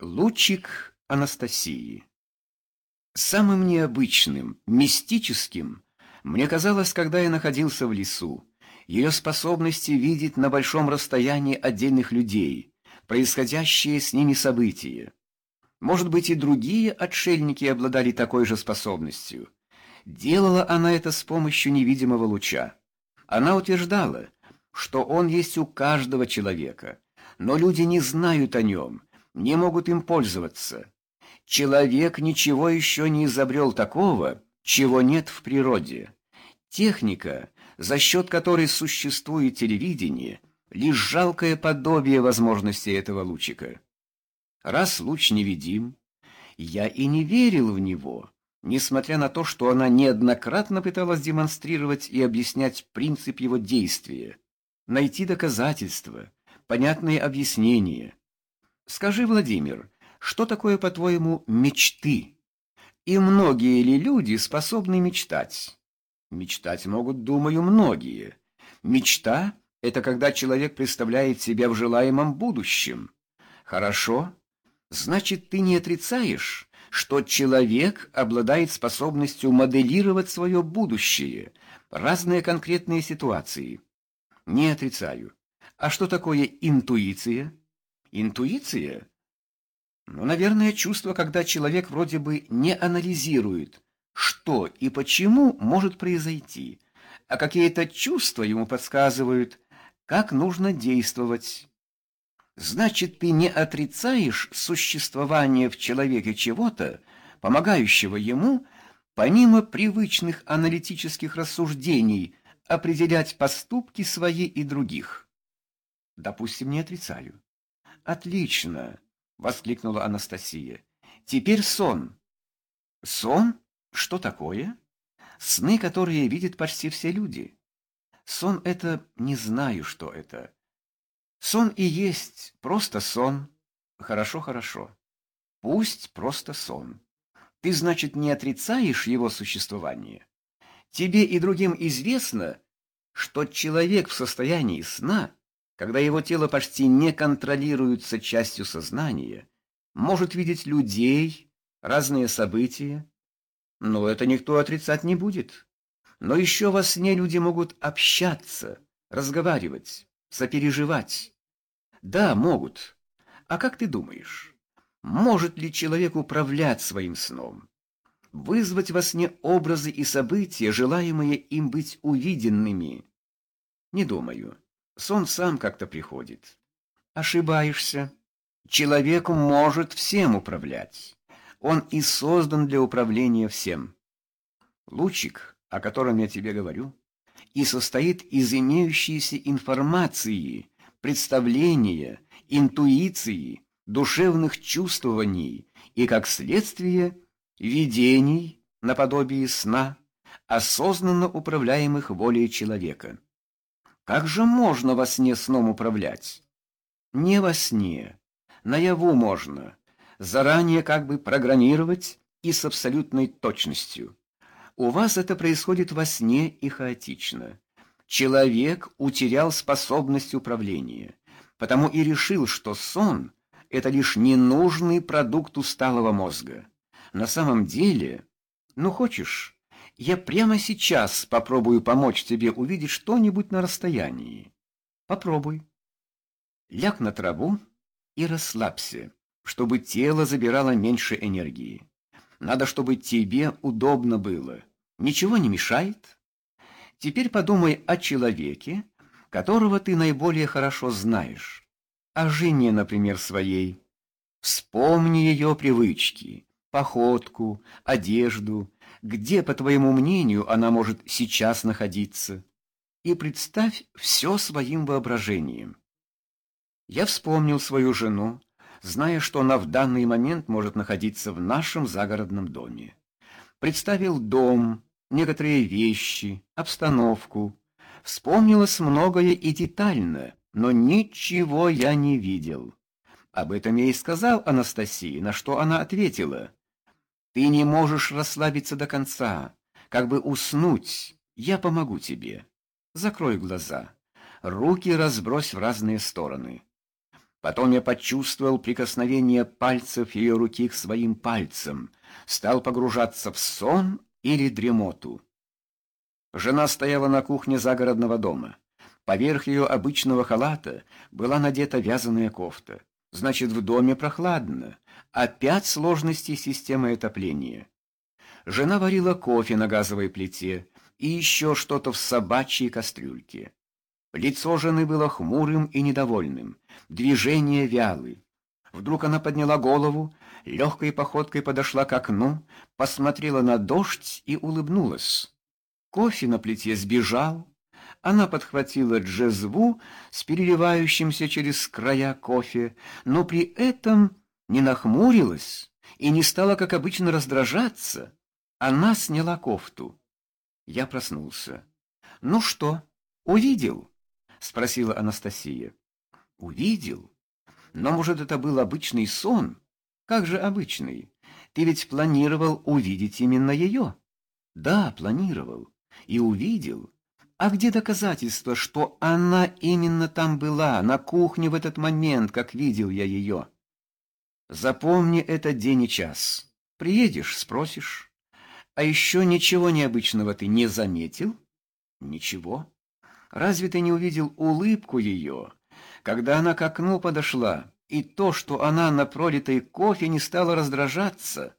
Лучик Анастасии Самым необычным, мистическим мне казалось, когда я находился в лесу, ее способности видеть на большом расстоянии отдельных людей, происходящие с ними события. Может быть, и другие отшельники обладали такой же способностью. Делала она это с помощью невидимого луча. Она утверждала, что он есть у каждого человека, но люди не знают о нем, не могут им пользоваться. Человек ничего еще не изобрел такого, чего нет в природе. Техника, за счет которой существует телевидение, лишь жалкое подобие возможностей этого лучика. Раз луч невидим, я и не верил в него, несмотря на то, что она неоднократно пыталась демонстрировать и объяснять принцип его действия, найти доказательства, понятные объяснения. Скажи, Владимир, что такое, по-твоему, мечты? И многие ли люди способны мечтать? Мечтать могут, думаю, многие. Мечта — это когда человек представляет себя в желаемом будущем. Хорошо? Значит, ты не отрицаешь, что человек обладает способностью моделировать свое будущее, разные конкретные ситуации. Не отрицаю. А что такое интуиция? Интуиция ну, наверное, чувство, когда человек вроде бы не анализирует, что и почему может произойти, а какие-то чувства ему подсказывают, как нужно действовать. Значит, ты не отрицаешь существование в человеке чего-то, помогающего ему, помимо привычных аналитических рассуждений, определять поступки свои и других. Допустим, не отрицаю. Отлично. — воскликнула Анастасия. «Теперь сон». «Сон? Что такое?» «Сны, которые видят почти все люди». «Сон — это... не знаю, что это». «Сон и есть просто сон». «Хорошо, хорошо. Пусть просто сон. Ты, значит, не отрицаешь его существование? Тебе и другим известно, что человек в состоянии сна — когда его тело почти не контролируется частью сознания, может видеть людей, разные события. Но это никто отрицать не будет. Но еще во сне люди могут общаться, разговаривать, сопереживать. Да, могут. А как ты думаешь, может ли человек управлять своим сном? Вызвать во сне образы и события, желаемые им быть увиденными? Не думаю. Сон сам как-то приходит. Ошибаешься. Человек может всем управлять. Он и создан для управления всем. Лучик, о котором я тебе говорю, и состоит из имеющейся информации, представления, интуиции, душевных чувствований и, как следствие, видений наподобие сна, осознанно управляемых волей человека. Как же можно во сне сном управлять? Не во сне. Наяву можно. Заранее как бы программировать и с абсолютной точностью. У вас это происходит во сне и хаотично. Человек утерял способность управления, потому и решил, что сон — это лишь ненужный продукт усталого мозга. На самом деле, ну хочешь, я прямо сейчас попробую помочь тебе увидеть что-нибудь на расстоянии. Попробуй. Ляг на траву и расслабься, чтобы тело забирало меньше энергии. Надо, чтобы тебе удобно было. Ничего не мешает? Теперь подумай о человеке, которого ты наиболее хорошо знаешь. О жене, например, своей. Вспомни ее привычки, походку, одежду, где, по твоему мнению, она может сейчас находиться, и представь все своим воображением. Я вспомнил свою жену, зная, что она в данный момент может находиться в нашем загородном доме. Представил дом, некоторые вещи, обстановку. Вспомнилось многое и детально, но ничего я не видел. Об этом я и сказал Анастасии, на что она ответила — ты не можешь расслабиться до конца, как бы уснуть. Я помогу тебе. Закрой глаза. Руки разбрось в разные стороны. Потом я почувствовал прикосновение пальцев ее руки к своим пальцам, стал погружаться в сон или дремоту. Жена стояла на кухне загородного дома. Поверх ее обычного халата была надета вязаная кофта. Значит, в доме прохладно. Опять сложности системы отопления. Жена варила кофе на газовой плите и еще что-то в собачьей кастрюльке. Лицо жены было хмурым и недовольным, движения вялы. Вдруг она подняла голову, легкой походкой подошла к окну, посмотрела на дождь и улыбнулась. Кофе на плите сбежал. Она подхватила джезву с переливающимся через края кофе, но при этом не нахмурилась и не стала, как обычно, раздражаться. Она сняла кофту. Я проснулся. «Ну что, увидел?» — спросила Анастасия. «Увидел? Но, может, это был обычный сон? Как же обычный? Ты ведь планировал увидеть именно ее?» «Да, планировал. И увидел. А где доказательства, что она именно там была, на кухне в этот момент, как видел я ее?» «Запомни этот день и час. Приедешь, спросишь. А еще ничего необычного ты не заметил?» «Ничего». Разве ты не увидел улыбку ее, когда она к окну подошла, и то, что она на пролитой кофе не стала раздражаться,